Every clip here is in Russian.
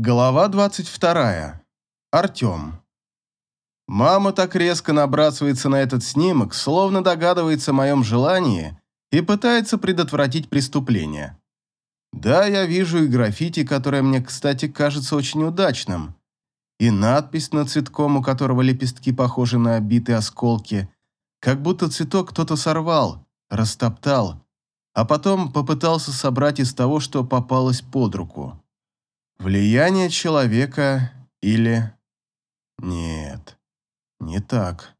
Глава 22. Артем. Мама так резко набрасывается на этот снимок, словно догадывается о моем желании и пытается предотвратить преступление. Да, я вижу и граффити, которое мне, кстати, кажется очень удачным, и надпись над цветком, у которого лепестки похожи на обитые осколки, как будто цветок кто-то сорвал, растоптал, а потом попытался собрать из того, что попалось под руку. Влияние человека или... Нет, не так.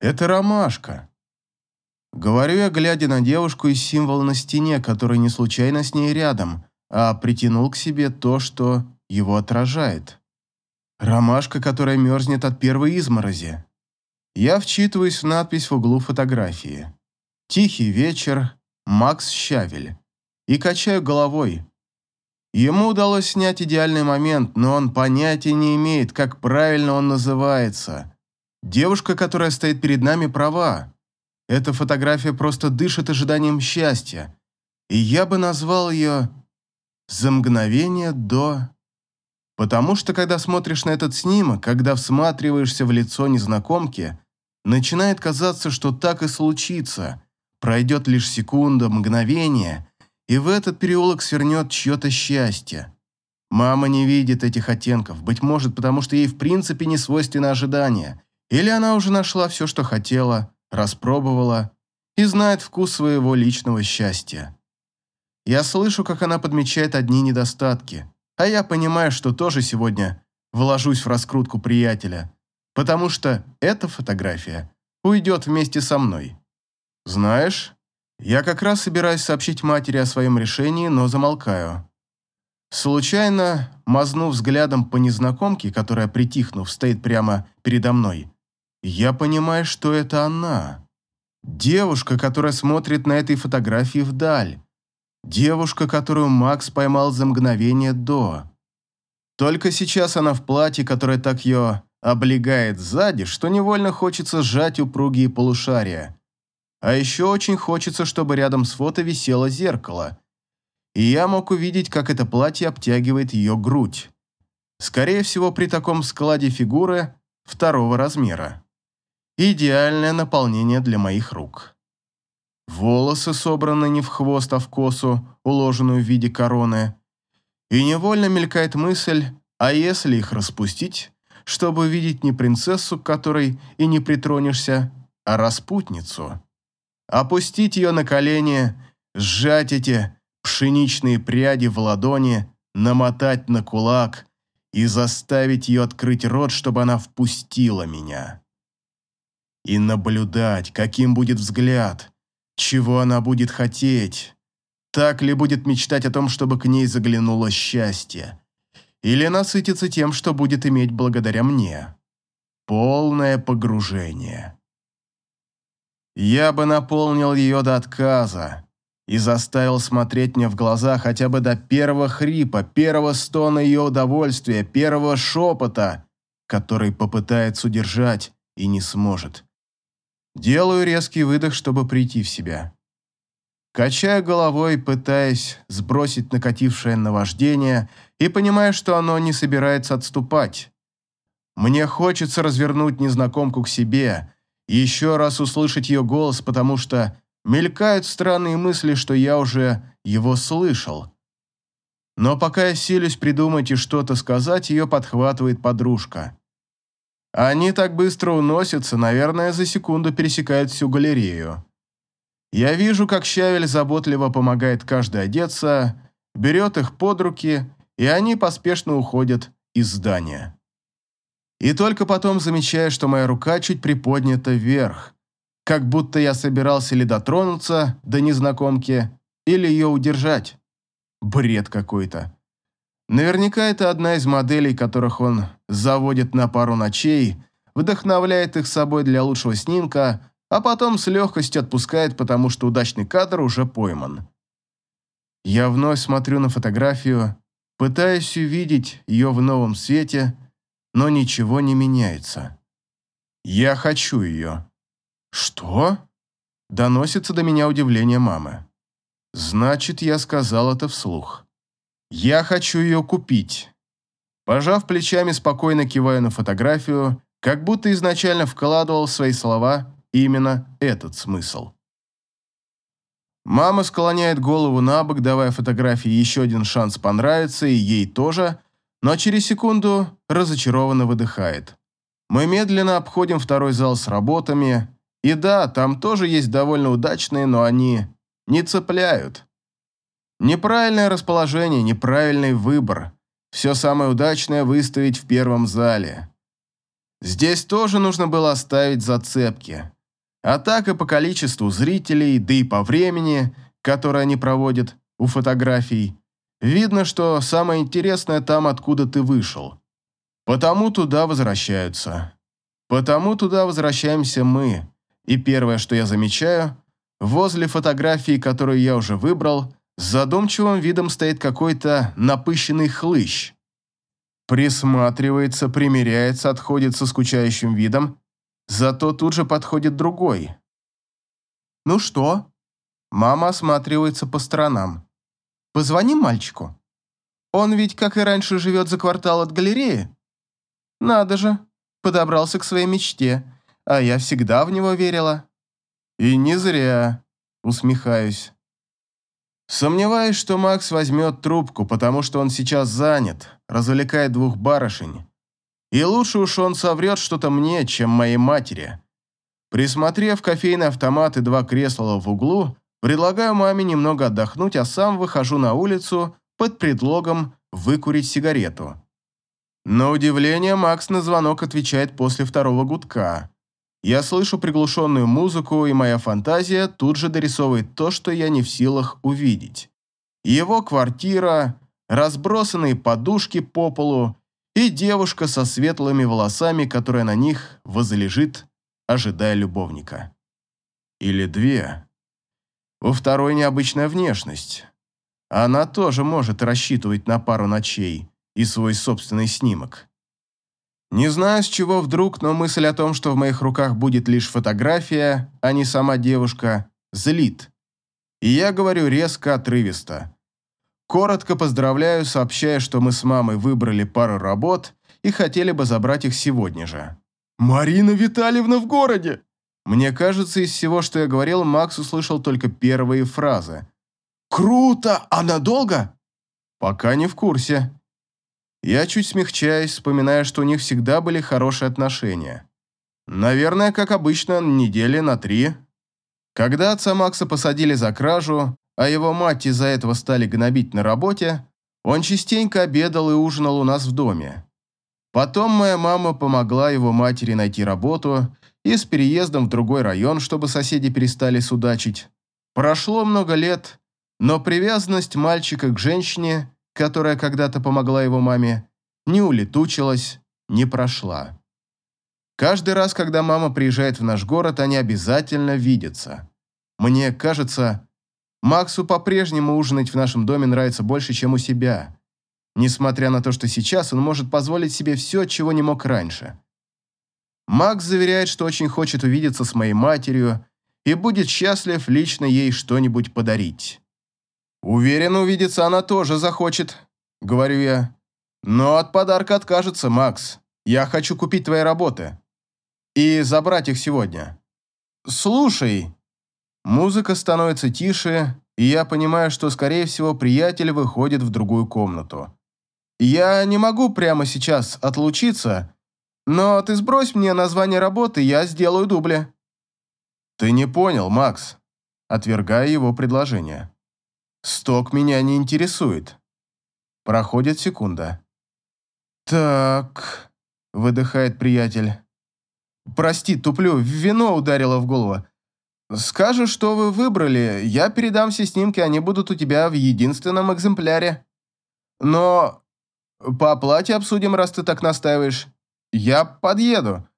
Это ромашка. Говорю я, глядя на девушку и символ на стене, который не случайно с ней рядом, а притянул к себе то, что его отражает. Ромашка, которая мерзнет от первой изморози. Я вчитываюсь в надпись в углу фотографии. «Тихий вечер. Макс Щавель». И качаю головой. Ему удалось снять идеальный момент, но он понятия не имеет, как правильно он называется. Девушка, которая стоит перед нами, права. Эта фотография просто дышит ожиданием счастья. И я бы назвал ее «За мгновение до...» Потому что, когда смотришь на этот снимок, когда всматриваешься в лицо незнакомки, начинает казаться, что так и случится. Пройдет лишь секунда, мгновение, и в этот переулок свернет чье-то счастье. Мама не видит этих оттенков, быть может, потому что ей в принципе не свойственно ожидание. Или она уже нашла все, что хотела, распробовала и знает вкус своего личного счастья. Я слышу, как она подмечает одни недостатки, а я понимаю, что тоже сегодня вложусь в раскрутку приятеля, потому что эта фотография уйдет вместе со мной. Знаешь, я как раз собираюсь сообщить матери о своем решении, но замолкаю. Случайно, мазнув взглядом по незнакомке, которая, притихнув, стоит прямо передо мной, я понимаю, что это она. Девушка, которая смотрит на этой фотографии вдаль. Девушка, которую Макс поймал за мгновение до. Только сейчас она в платье, которое так ее облегает сзади, что невольно хочется сжать упругие полушария. А еще очень хочется, чтобы рядом с фото висело зеркало. И я мог увидеть, как это платье обтягивает ее грудь. Скорее всего, при таком складе фигуры второго размера. Идеальное наполнение для моих рук. Волосы собраны не в хвост, а в косу, уложенную в виде короны. И невольно мелькает мысль, а если их распустить, чтобы увидеть не принцессу, к которой и не притронешься, а распутницу опустить ее на колени, сжать эти пшеничные пряди в ладони, намотать на кулак и заставить ее открыть рот, чтобы она впустила меня. И наблюдать, каким будет взгляд, чего она будет хотеть, так ли будет мечтать о том, чтобы к ней заглянуло счастье, или насытиться тем, что будет иметь благодаря мне. Полное погружение. Я бы наполнил ее до отказа и заставил смотреть мне в глаза хотя бы до первого хрипа, первого стона ее удовольствия, первого шепота, который попытается удержать и не сможет. Делаю резкий выдох, чтобы прийти в себя. Качаю головой, пытаясь сбросить накатившее наваждение и понимая, что оно не собирается отступать. Мне хочется развернуть незнакомку к себе, еще раз услышать ее голос, потому что мелькают странные мысли, что я уже его слышал. Но пока я силюсь придумать и что-то сказать, ее подхватывает подружка. Они так быстро уносятся, наверное, за секунду пересекают всю галерею. Я вижу, как Щавель заботливо помогает каждой одеться, берет их под руки, и они поспешно уходят из здания. И только потом замечаю, что моя рука чуть приподнята вверх, как будто я собирался ли дотронуться до незнакомки, или ее удержать. Бред какой-то. Наверняка это одна из моделей, которых он заводит на пару ночей, вдохновляет их собой для лучшего снимка, а потом с легкостью отпускает, потому что удачный кадр уже пойман. Я вновь смотрю на фотографию, пытаясь увидеть ее в новом свете – но ничего не меняется. Я хочу ее. Что? Доносится до меня удивление мамы. Значит, я сказал это вслух. Я хочу ее купить. Пожав плечами, спокойно киваю на фотографию, как будто изначально вкладывал в свои слова именно этот смысл. Мама склоняет голову на бок, давая фотографии еще один шанс понравиться, и ей тоже, но через секунду разочарованно выдыхает. Мы медленно обходим второй зал с работами, и да, там тоже есть довольно удачные, но они не цепляют. Неправильное расположение, неправильный выбор. Все самое удачное выставить в первом зале. Здесь тоже нужно было оставить зацепки. А так и по количеству зрителей, да и по времени, которое они проводят у фотографий, видно, что самое интересное там, откуда ты вышел. Потому туда возвращаются. Потому туда возвращаемся мы. И первое, что я замечаю, возле фотографии, которую я уже выбрал, с задумчивым видом стоит какой-то напыщенный хлыщ. Присматривается, примеряется, отходит со скучающим видом, зато тут же подходит другой. «Ну что?» Мама осматривается по сторонам. «Позвоним мальчику? Он ведь, как и раньше, живет за квартал от галереи. Надо же, подобрался к своей мечте, а я всегда в него верила». «И не зря», усмехаюсь. Сомневаюсь, что Макс возьмет трубку, потому что он сейчас занят, развлекает двух барышень. И лучше уж он соврет что-то мне, чем моей матери. Присмотрев кофейный автомат и два кресла в углу, предлагаю маме немного отдохнуть, а сам выхожу на улицу под предлогом выкурить сигарету. На удивление, Макс на звонок отвечает после второго гудка. Я слышу приглушенную музыку, и моя фантазия тут же дорисовывает то, что я не в силах увидеть. Его квартира, разбросанные подушки по полу и девушка со светлыми волосами, которая на них возлежит, ожидая любовника. Или две. У второй необычная внешность. Она тоже может рассчитывать на пару ночей и свой собственный снимок. Не знаю, с чего вдруг, но мысль о том, что в моих руках будет лишь фотография, а не сама девушка, злит. И я говорю резко, отрывисто. Коротко поздравляю, сообщая, что мы с мамой выбрали пару работ и хотели бы забрать их сегодня же. «Марина Витальевна в городе!» Мне кажется, из всего, что я говорил, Макс услышал только первые фразы. «Круто! А надолго?» «Пока не в курсе», я чуть смягчаюсь, вспоминая, что у них всегда были хорошие отношения. Наверное, как обычно, недели на три. Когда отца Макса посадили за кражу, а его мать из-за этого стали гнобить на работе, он частенько обедал и ужинал у нас в доме. Потом моя мама помогла его матери найти работу и с переездом в другой район, чтобы соседи перестали судачить. Прошло много лет, но привязанность мальчика к женщине которая когда-то помогла его маме, не улетучилась, не прошла. Каждый раз, когда мама приезжает в наш город, они обязательно видятся. Мне кажется, Максу по-прежнему ужинать в нашем доме нравится больше, чем у себя, несмотря на то, что сейчас он может позволить себе все, чего не мог раньше. Макс заверяет, что очень хочет увидеться с моей матерью и будет счастлив лично ей что-нибудь подарить. «Уверен, увидеться она тоже захочет», — говорю я. «Но от подарка откажется, Макс. Я хочу купить твои работы. И забрать их сегодня». «Слушай». Музыка становится тише, и я понимаю, что, скорее всего, приятель выходит в другую комнату. «Я не могу прямо сейчас отлучиться, но ты сбрось мне название работы, я сделаю дубли». «Ты не понял, Макс», отвергая его предложение. Сток меня не интересует. Проходит секунда. «Так...» — выдыхает приятель. «Прости, туплю, вино ударило в голову. Скажешь, что вы выбрали, я передам все снимки, они будут у тебя в единственном экземпляре. Но по оплате обсудим, раз ты так настаиваешь. Я подъеду.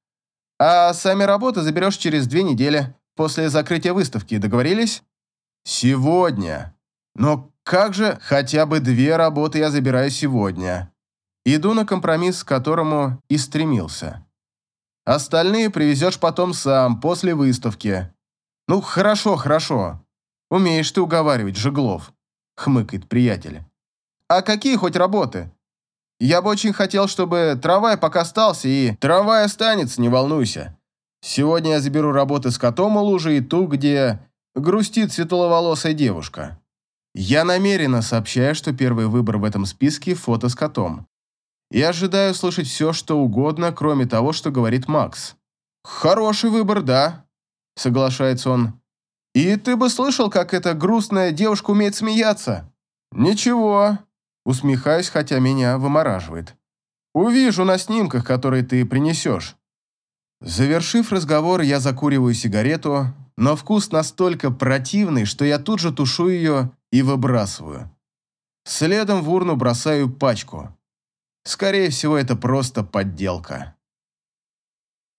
А сами работы заберешь через две недели, после закрытия выставки. Договорились? Сегодня. Но как же хотя бы две работы я забираю сегодня? Иду на компромисс, к которому и стремился. Остальные привезешь потом сам, после выставки. Ну, хорошо, хорошо. Умеешь ты уговаривать, Жеглов, хмыкает приятель. А какие хоть работы? Я бы очень хотел, чтобы трамвай пока остался, и трамвай останется, не волнуйся. Сегодня я заберу работы с котом у лужи и ту, где грустит светловолосая девушка. Я намеренно сообщаю, что первый выбор в этом списке – фото с котом. И ожидаю слышать все, что угодно, кроме того, что говорит Макс. «Хороший выбор, да», – соглашается он. «И ты бы слышал, как эта грустная девушка умеет смеяться?» «Ничего», – усмехаюсь, хотя меня вымораживает. «Увижу на снимках, которые ты принесешь». Завершив разговор, я закуриваю сигарету, но вкус настолько противный, что я тут же тушу ее и выбрасываю. Следом в урну бросаю пачку. Скорее всего, это просто подделка.